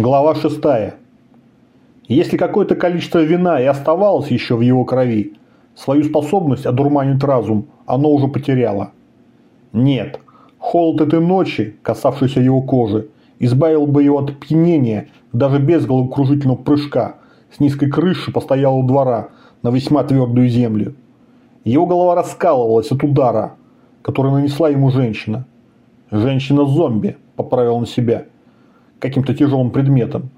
Глава 6. Если какое-то количество вина и оставалось еще в его крови, свою способность одурманить разум оно уже потеряло. Нет, холод этой ночи, касавшийся его кожи, избавил бы его от опьянения даже без головокружительного прыжка с низкой крыши постоялого двора на весьма твердую землю. Его голова раскалывалась от удара, который нанесла ему женщина. Женщина-зомби, поправил он себя, каким-то тяжелым предметом.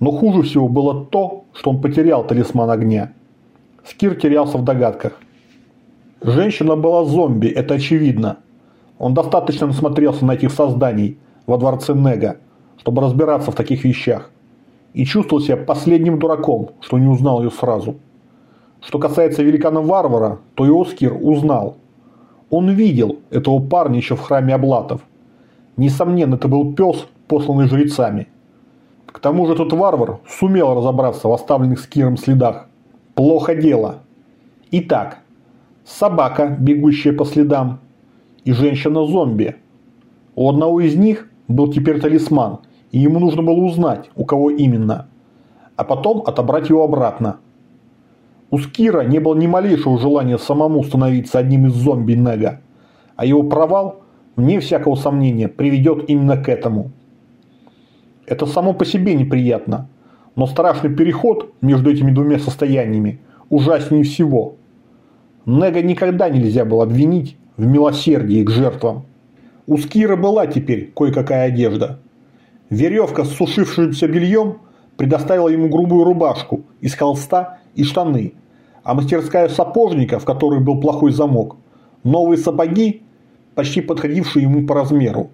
Но хуже всего было то, что он потерял талисман огня. Скир терялся в догадках. Женщина была зомби, это очевидно. Он достаточно насмотрелся на этих созданий во дворце Нега, чтобы разбираться в таких вещах. И чувствовал себя последним дураком, что не узнал ее сразу. Что касается великана-варвара, то и Оскир узнал. Он видел этого парня еще в храме Облатов. Несомненно, это был пес, посланный жрецами. К тому же тот варвар сумел разобраться в оставленных Скиром следах. Плохо дело. Итак, собака, бегущая по следам, и женщина-зомби. У одного из них был теперь талисман, и ему нужно было узнать, у кого именно, а потом отобрать его обратно. У Скира не было ни малейшего желания самому становиться одним из зомби Нега, а его провал, вне всякого сомнения, приведет именно к этому. Это само по себе неприятно, но страшный переход между этими двумя состояниями ужаснее всего. Нега никогда нельзя было обвинить в милосердии к жертвам. У Скира была теперь кое-какая одежда. Веревка с сушившимся бельем предоставила ему грубую рубашку из холста и штаны, а мастерская сапожника, в которой был плохой замок, новые сапоги, почти подходившие ему по размеру.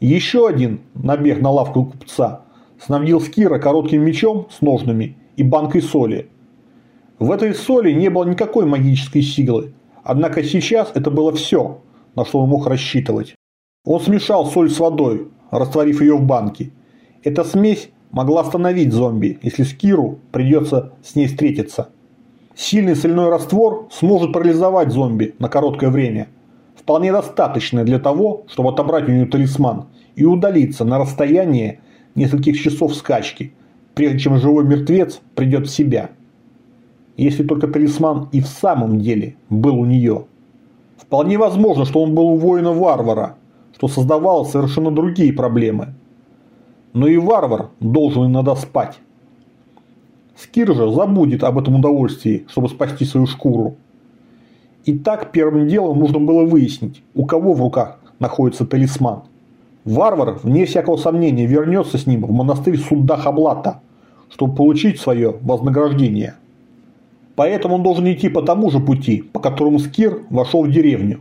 Еще один набег на лавку купца снабдил Скира коротким мечом с ножными и банкой соли. В этой соли не было никакой магической силы, однако сейчас это было все, на что он мог рассчитывать. Он смешал соль с водой, растворив ее в банке. Эта смесь могла остановить зомби, если Скиру придется с ней встретиться. Сильный соляной раствор сможет парализовать зомби на короткое время. Вполне достаточное для того, чтобы отобрать у нее талисман и удалиться на расстояние нескольких часов скачки, прежде чем живой мертвец придет в себя. Если только талисман и в самом деле был у нее. Вполне возможно, что он был у воина-варвара, что создавало совершенно другие проблемы. Но и варвар должен иногда спать. Скир же забудет об этом удовольствии, чтобы спасти свою шкуру. Итак, первым делом нужно было выяснить, у кого в руках находится талисман. Варвар, вне всякого сомнения, вернется с ним в монастырь Судда-Хаблата, чтобы получить свое вознаграждение. Поэтому он должен идти по тому же пути, по которому Скир вошел в деревню.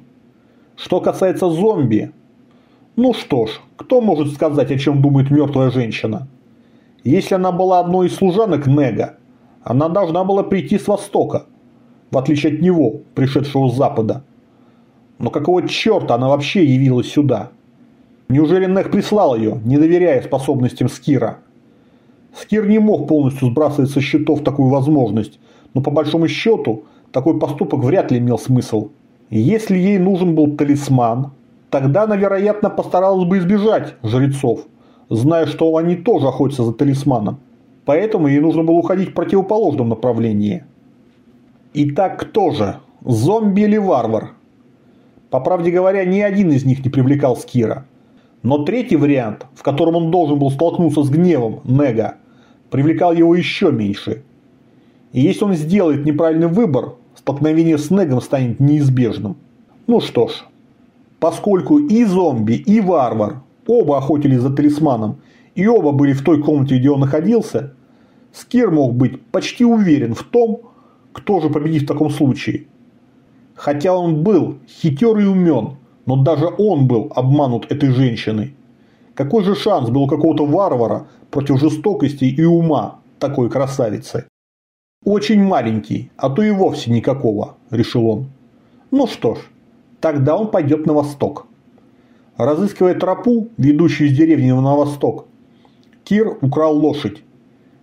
Что касается зомби, ну что ж, кто может сказать, о чем думает мертвая женщина? Если она была одной из служанок Нега, она должна была прийти с востока, в отличие от него, пришедшего с запада. Но какого черта она вообще явилась сюда? Неужели Нег прислал ее, не доверяя способностям Скира? Скир не мог полностью сбрасывать со счетов такую возможность, но по большому счету такой поступок вряд ли имел смысл. Если ей нужен был талисман, тогда она, вероятно, постаралась бы избежать жрецов, зная, что они тоже охотятся за талисманом. Поэтому ей нужно было уходить в противоположном направлении. Итак, кто же? Зомби или варвар? По правде говоря, ни один из них не привлекал Скира. Но третий вариант, в котором он должен был столкнуться с гневом Нега, привлекал его еще меньше. И если он сделает неправильный выбор, столкновение с Негом станет неизбежным. Ну что ж, поскольку и зомби, и варвар оба охотились за талисманом, и оба были в той комнате, где он находился, Скир мог быть почти уверен в том, кто же победит в таком случае. Хотя он был хитер и умен, но даже он был обманут этой женщиной. Какой же шанс был у какого-то варвара против жестокости и ума такой красавицы? Очень маленький, а то и вовсе никакого, решил он. Ну что ж, тогда он пойдет на восток. Разыскивая тропу, ведущую из деревни на восток, Кир украл лошадь.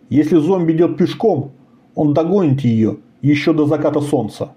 Если зомби идет пешком, он догонит ее еще до заката солнца.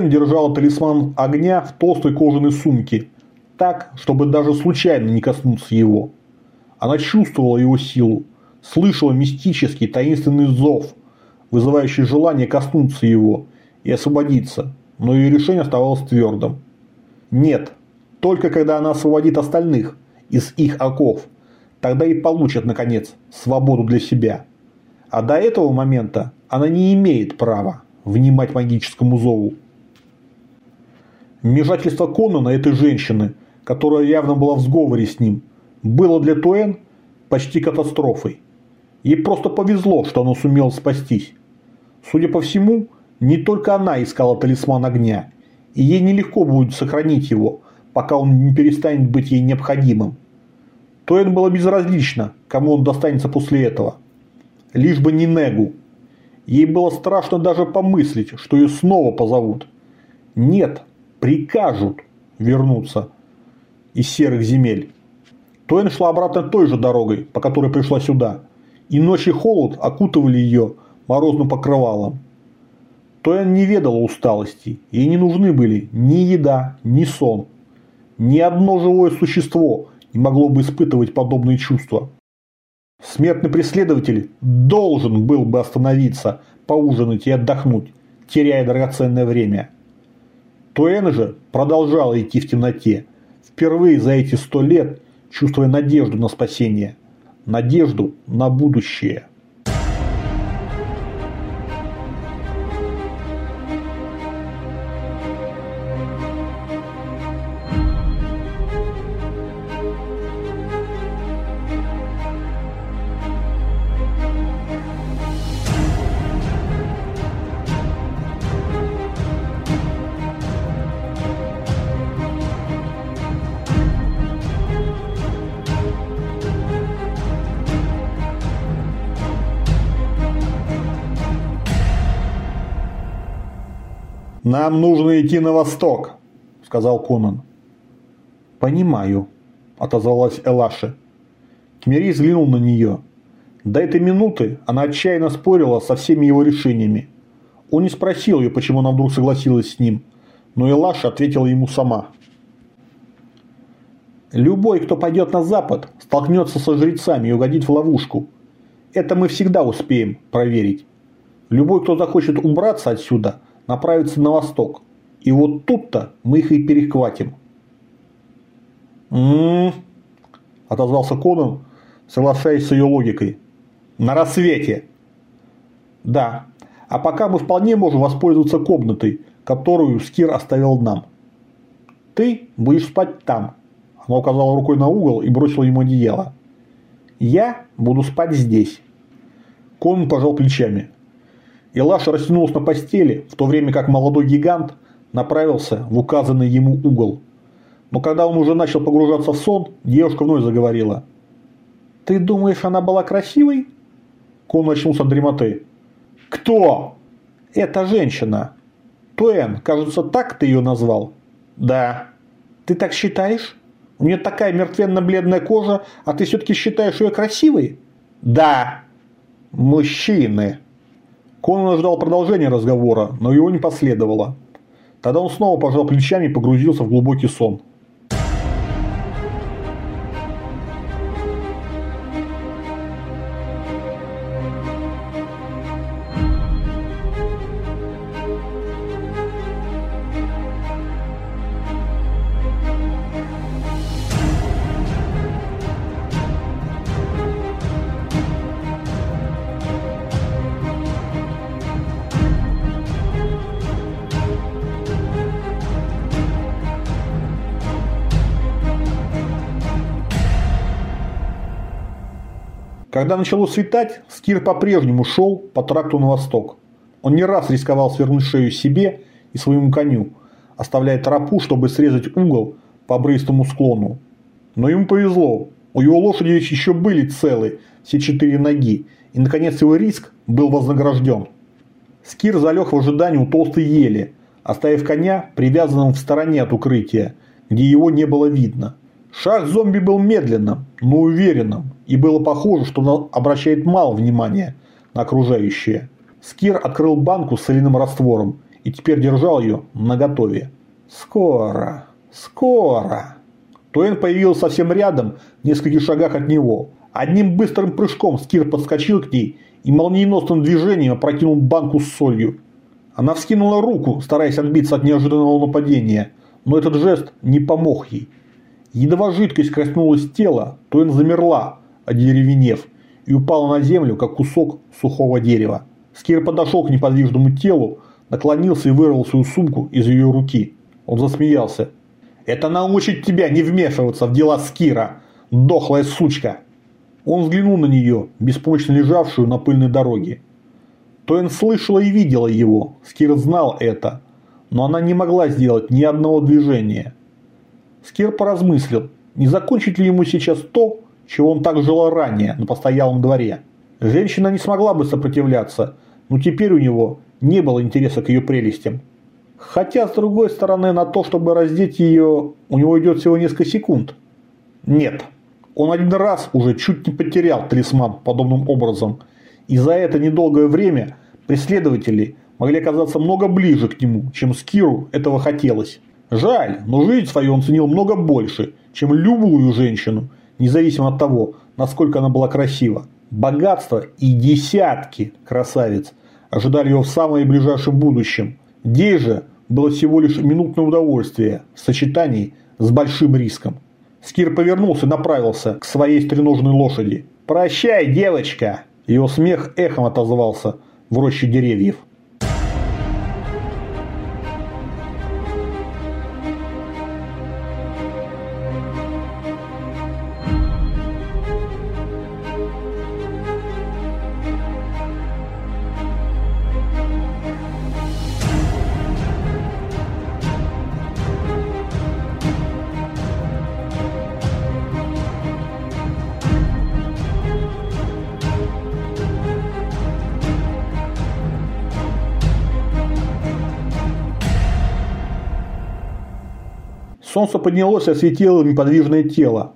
Туэн держал талисман огня в толстой кожаной сумке, так, чтобы даже случайно не коснуться его. Она чувствовала его силу, слышала мистический таинственный зов, вызывающий желание коснуться его и освободиться, но ее решение оставалось твердым. Нет, только когда она освободит остальных из их оков, тогда и получит, наконец, свободу для себя. А до этого момента она не имеет права внимать магическому зову. Вмешательство Конана этой женщины, которая явно была в сговоре с ним, было для Туэн почти катастрофой. Ей просто повезло, что она сумела спастись. Судя по всему, не только она искала талисман огня, и ей нелегко будет сохранить его, пока он не перестанет быть ей необходимым. Туэн было безразлично, кому он достанется после этого. Лишь бы не Негу. Ей было страшно даже помыслить, что ее снова позовут. Нет, прикажут вернуться из серых земель. Туэн шла обратно той же дорогой, по которой пришла сюда, и ночь и холод окутывали ее морозным покрывалом. Туэн не ведала усталости, ей не нужны были ни еда, ни сон. Ни одно живое существо не могло бы испытывать подобные чувства. Смертный преследователь должен был бы остановиться, поужинать и отдохнуть, теряя драгоценное время. Туэн же продолжала идти в темноте, впервые за эти сто лет чувствуя надежду на спасение, надежду на будущее. «Нам нужно идти на восток», – сказал Конан. «Понимаю», – отозвалась Элаши. Кмери взглянул на нее. До этой минуты она отчаянно спорила со всеми его решениями. Он не спросил ее, почему она вдруг согласилась с ним, но Элаша ответила ему сама. «Любой, кто пойдет на запад, столкнется со жрецами и угодит в ловушку. Это мы всегда успеем проверить. Любой, кто захочет убраться отсюда – направиться на восток. И вот тут-то мы их и перехватим. «М-м-м», отозвался Конан, соглашаясь с ее логикой. «На рассвете!» «Да, а пока мы вполне можем воспользоваться комнатой, которую Скир оставил нам. Ты будешь спать там». Она указала рукой на угол и бросила ему одеяло. «Я буду спать здесь». Конан пожал плечами. Илаша растянулся на постели, в то время как молодой гигант направился в указанный ему угол. Но когда он уже начал погружаться в сон, девушка вновь заговорила. «Ты думаешь, она была красивой?» Кон очнулся от дремоты. «Кто?» «Это женщина. Туэн, кажется, так ты ее назвал?» «Да». «Ты так считаешь? У нее такая мертвенно-бледная кожа, а ты все-таки считаешь ее красивой?» «Да». «Мужчины», Конан ждал продолжения разговора, но его не последовало. Тогда он снова пожал плечами и погрузился в глубокий сон. Когда начало светать, Скир по-прежнему шел по тракту на восток. Он не раз рисковал свернуть шею себе и своему коню, оставляя тропу, чтобы срезать угол по обрывистому склону. Но ему повезло. У его лошади еще были целы все четыре ноги, и наконец его риск был вознагражден. Скир залег в ожидании у толстой ели, оставив коня привязанным в стороне от укрытия, где его не было видно. Шаг зомби был медленным, но уверенным, и было похоже, что он обращает мало внимания на окружающее. Скир открыл банку с соляным раствором и теперь держал ее наготове. «Скоро, скоро!» Туэн появился совсем рядом, в нескольких шагах от него. Одним быстрым прыжком Скир подскочил к ней и молниеносным движением опрокинул банку с солью. Она вскинула руку, стараясь отбиться от неожиданного нападения, но этот жест не помог ей. Едва жидкость коснулась тела, Туэн замерла, одеревенев, и упала на землю, как кусок сухого дерева. Скир подошел к неподвижному телу, наклонился и вырвал свою сумку из ее руки. Он засмеялся. Это научит тебя не вмешиваться в дела Скира, дохлая сучка. Он взглянул на нее, беспомощно лежавшую на пыльной дороге. Тоин слышала и видела его, Скир знал это, но она не могла сделать ни одного движения. Скир поразмыслил, не закончить ли ему сейчас то, чего он так желал ранее на постоялом дворе. Женщина не смогла бы сопротивляться, но теперь у него не было интереса к ее прелестям. Хотя, с другой стороны, на то, чтобы раздеть ее, у него идет всего несколько секунд. Нет. Он один раз уже чуть не потерял талисман подобным образом. И за это недолгое время преследователи могли оказаться много ближе к нему, чем Скиру этого хотелось. Жаль, но жизнь свою он ценил много больше, чем любую женщину, независимо от того, насколько она была красива. Богатство и десятки красавиц ожидали его в самом ближайшем будущем. Здесь же было всего лишь минутное удовольствие в сочетании с большим риском. Скир повернулся и направился к своей стреножной лошади. «Прощай, девочка!» Его смех эхом отозвался в роще деревьев. Солнце поднялось и осветило неподвижное тело.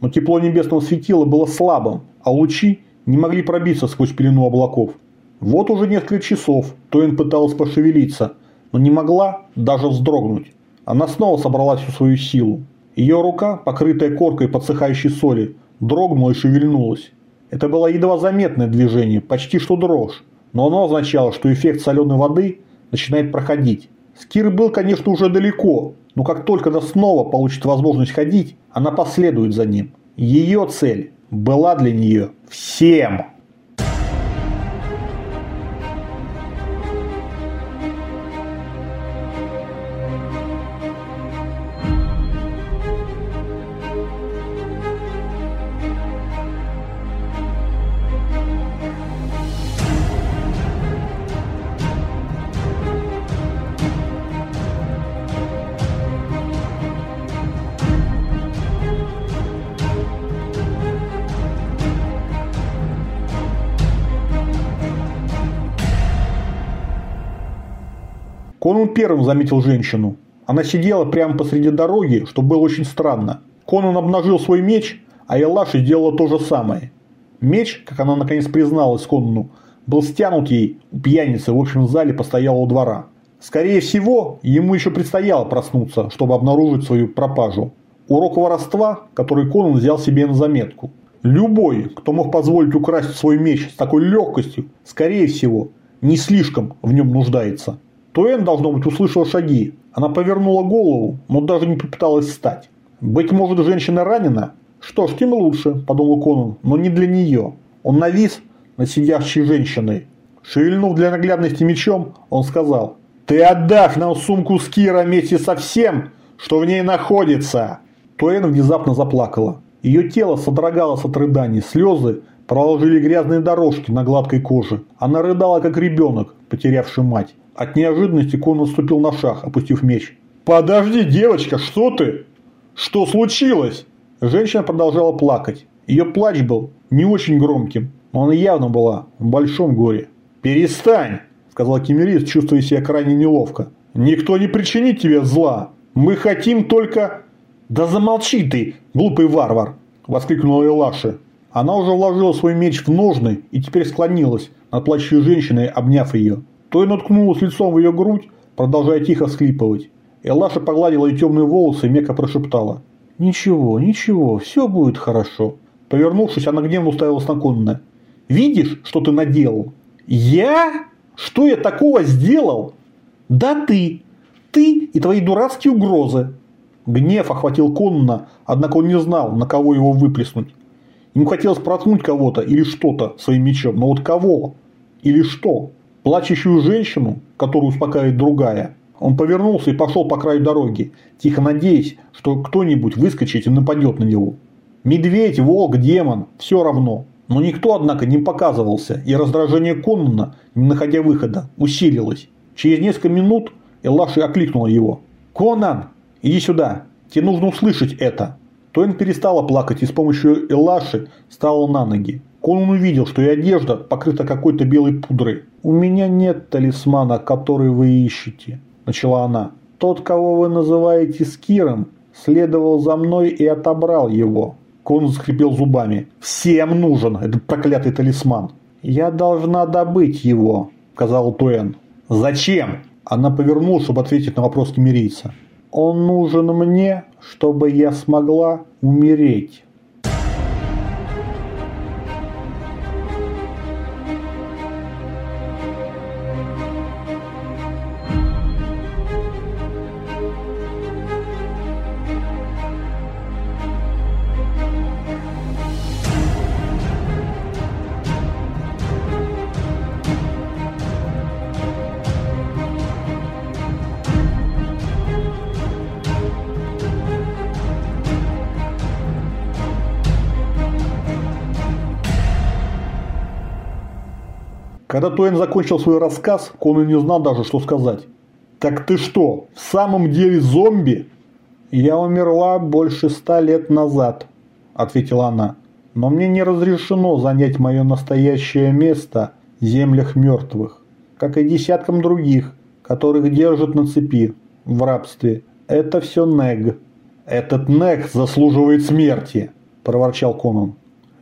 Но тепло небесного светила было слабым, а лучи не могли пробиться сквозь пелену облаков. Вот уже несколько часов Тоин пыталась пошевелиться, но не могла даже вздрогнуть. Она снова собрала всю свою силу. Ее рука, покрытая коркой подсыхающей соли, дрогнула и шевельнулась. Это было едва заметное движение, почти что дрожь, но оно означало, что эффект соленой воды начинает проходить. Скир был, конечно, уже далеко, но как только она снова получит возможность ходить, она последует за ним. Ее цель была для нее всем. Конан первым заметил женщину. Она сидела прямо посреди дороги, что было очень странно. Конан обнажил свой меч, а Элаша сделала то же самое. Меч, как она наконец призналась Конану, был стянут ей у пьяницы в общем зале постоялого двора. Скорее всего, ему еще предстояло проснуться, чтобы обнаружить свою пропажу. Урок воровства, который Конан взял себе на заметку. Любой, кто мог позволить украсть свой меч с такой легкостью, скорее всего, не слишком в нем нуждается. Туэн, должно быть, услышала шаги. Она повернула голову, но даже не попыталась встать. «Быть может, женщина ранена?» «Что ж, тем лучше», – подумал Конан, – «но не для нее». Он навис над сидящей женщиной. Шевельнув для наглядности мечом, он сказал, «Ты отдашь нам сумку с Кира вместе со всем, что в ней находится!» Туэн внезапно заплакала. Ее тело содрогалось от рыданий, слезы проложили грязные дорожки на гладкой коже. Она рыдала, как ребенок, потерявший мать. От неожиданности Кон наступил на шаг, опустив меч. «Подожди, девочка, что ты? Что случилось?» Женщина продолжала плакать. Ее плач был не очень громким, но она явно была в большом горе. «Перестань!» – сказал Кемерист, чувствуя себя крайне неловко. «Никто не причинит тебе зла. Мы хотим только...» «Да замолчи ты, глупый варвар!» – воскликнула Элаши. Она уже вложила свой меч в ножны и теперь склонилась над плачущей женщиной, обняв ее. Той наткнулась лицом в ее грудь, продолжая тихо всхлипывать. Элаша погладила ее темные волосы и мягко прошептала. «Ничего, ничего, все будет хорошо». Повернувшись, она гневно уставилась на Конана. «Видишь, что ты наделал?» «Я? Что я такого сделал?» «Да ты! Ты и твои дурацкие угрозы!» Гнев охватил Конна, однако он не знал, на кого его выплеснуть. Ему хотелось проткнуть кого-то или что-то своим мечом, но вот кого? Или что? Плачущую женщину, которую успокаивает другая. Он повернулся и пошел по краю дороги, тихо надеясь, что кто-нибудь выскочит и нападет на него. Медведь, волк, демон – все равно. Но никто, однако, не показывался, и раздражение Коннана, не находя выхода, усилилось. Через несколько минут Элаши окликнула его. «Конан, иди сюда, тебе нужно услышать это». Тоин перестала плакать и с помощью Элаши стала на ноги. Конан увидел, что и одежда покрыта какой-то белой пудрой. «У меня нет талисмана, который вы ищете», – начала она. «Тот, кого вы называете Скиром, следовал за мной и отобрал его». Конан скрипел зубами. «Всем нужен этот проклятый талисман». «Я должна добыть его», – сказал Туэн. «Зачем?» Она повернулась, чтобы ответить на вопрос кемерийца. «Он нужен мне, чтобы я смогла умереть». Когда Туэн закончил свой рассказ, Конан не знал даже, что сказать. «Так ты что, в самом деле зомби?» «Я умерла больше ста лет назад», – ответила она. «Но мне не разрешено занять мое настоящее место в землях мертвых, как и десяткам других, которых держат на цепи, в рабстве. Это все Нег». «Этот Нег заслуживает смерти», – проворчал Конан.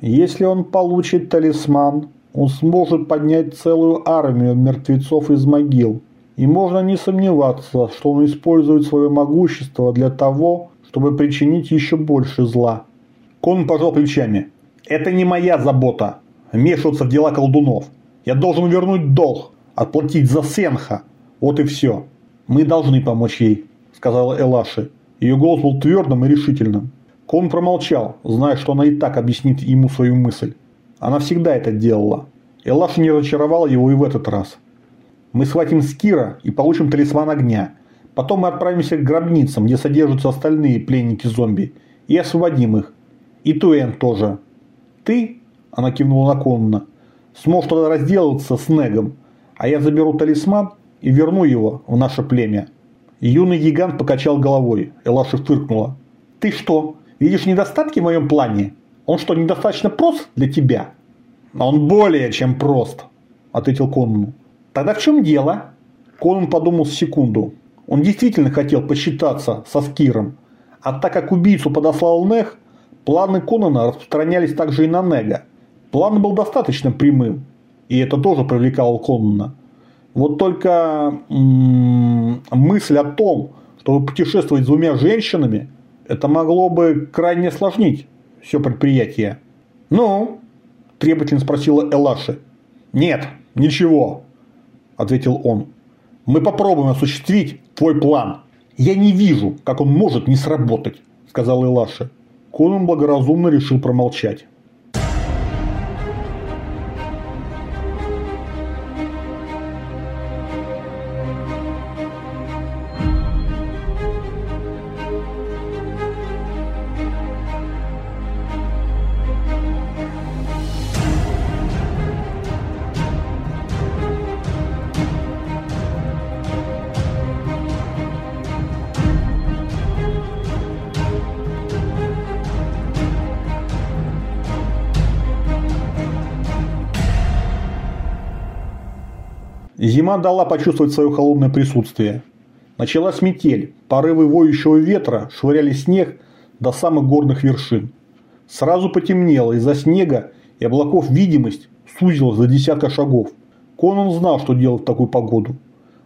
«Если он получит талисман, он сможет поднять целую армию мертвецов из могил. И можно не сомневаться, что он использует свое могущество для того, чтобы причинить еще больше зла. Кон пожал плечами. «Это не моя забота. Вмешиваться в дела колдунов. Я должен вернуть долг, отплатить за Сенха. Вот и все. Мы должны помочь ей», – сказала Элаши. Ее голос был твердым и решительным. Кон промолчал, зная, что она и так объяснит ему свою мысль. Она всегда это делала. Элаша не разочаровала его и в этот раз. Мы схватим Скира и получим талисман огня. Потом мы отправимся к гробницам, где содержатся остальные пленники-зомби, и освободим их. И Туэн тоже. Ты, она кивнула на Конна, сможешь тогда разделаться с Негом, а я заберу талисман и верну его в наше племя. Юный гигант покачал головой. Элаша фыркнула. Ты что, видишь недостатки в моем плане? Он что, недостаточно прост для тебя? Он более чем прост, ответил Конну. Тогда в чем дело? Конан подумал секунду. Он действительно хотел посчитаться со Скиром. А так как убийцу подослал Нех, планы Конана распространялись также и на Нега. План был достаточно прямым. И это тоже привлекало Конана. Вот только м-м, мысль о том, чтобы путешествовать с двумя женщинами, это могло бы крайне осложнить все предприятие. «Ну?» – требовательно спросила Элаши. «Нет, ничего», – ответил он. «Мы попробуем осуществить твой план. Я не вижу, как он может не сработать», – сказал Элаши. Конан благоразумно решил промолчать. Зима дала почувствовать свое холодное присутствие. Началась метель, порывы воющего ветра швыряли снег до самых горных вершин. Сразу потемнело, из-за снега и облаков видимость сузилась за десятка шагов. Конан знал, что делать в такую погоду.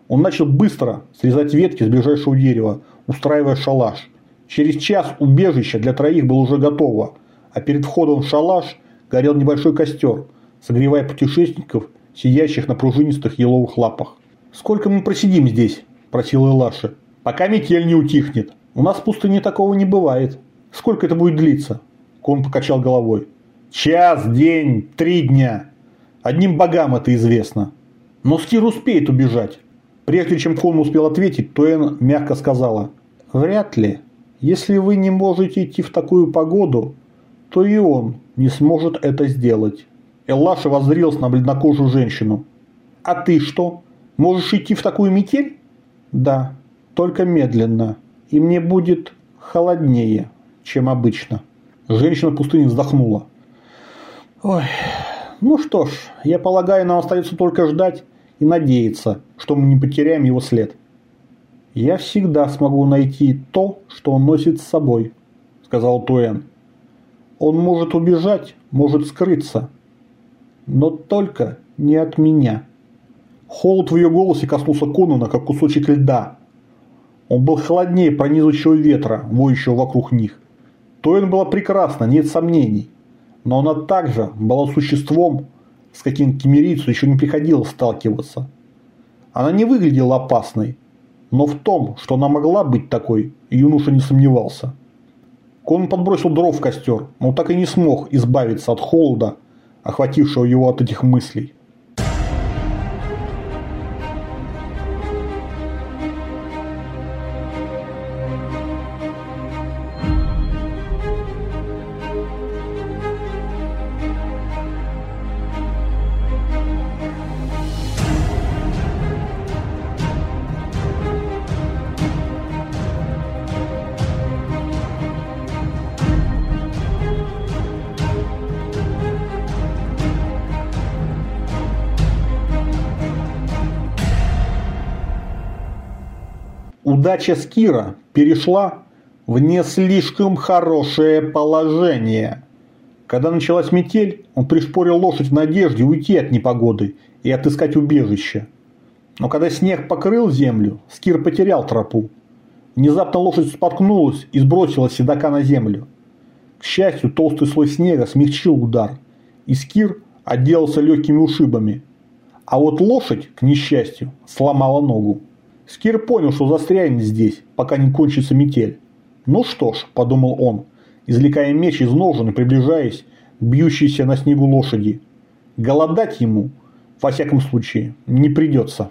Он начал быстро срезать ветки с ближайшего дерева, устраивая шалаш. Через час убежище для троих было уже готово, а перед входом в шалаш горел небольшой костер, согревая путешественников, сидящих на пружинистых еловых лапах. «Сколько мы просидим здесь?» – просил Элаши. «Пока метель не утихнет. У нас в пустыне такого не бывает. Сколько это будет длиться?» Кон покачал головой. «Час, день, три дня. Одним богам это известно. Но Скир успеет убежать». Прежде чем Кон успел ответить, Туэн мягко сказала. «Вряд ли. Если вы не можете идти в такую погоду, то и он не сможет это сделать». Эллаша воззрелась на бледнокожую женщину. «А ты что? Можешь идти в такую метель?» «Да, только медленно, и мне будет холоднее, чем обычно». Женщина в пустыне вздохнула. «Ой, ну что ж, я полагаю, нам остается только ждать и надеяться, что мы не потеряем его след». «Я всегда смогу найти то, что он носит с собой», – сказал Туэн. «Он может убежать, может скрыться, но только не от меня». Холод в ее голосе коснулся Конана, как кусочек льда. Он был холоднее пронизывающего ветра, воющего вокруг них. Тоин была прекрасна, нет сомнений. Но она также была существом, с каким кемерийцу еще не приходилось сталкиваться. Она не выглядела опасной, но в том, что она могла быть такой, юноша не сомневался. Кон подбросил дров в костер, но так и не смог избавиться от холода, охватившего его от этих мыслей. Удача Скира перешла в не слишком хорошее положение. Когда началась метель, он пришпорил лошадь в надежде уйти от непогоды и отыскать убежище. Но когда снег покрыл землю, Скир потерял тропу. Внезапно лошадь споткнулась и сбросила седока на землю. К счастью, толстый слой снега смягчил удар, и Скир отделался легкими ушибами. А вот лошадь, к несчастью, сломала ногу. Скир понял, что застрянет здесь, пока не кончится метель. «Ну что ж», – подумал он, извлекая меч из ножен и приближаясь к бьющейся на снегу лошади. «Голодать ему, во всяком случае, не придется».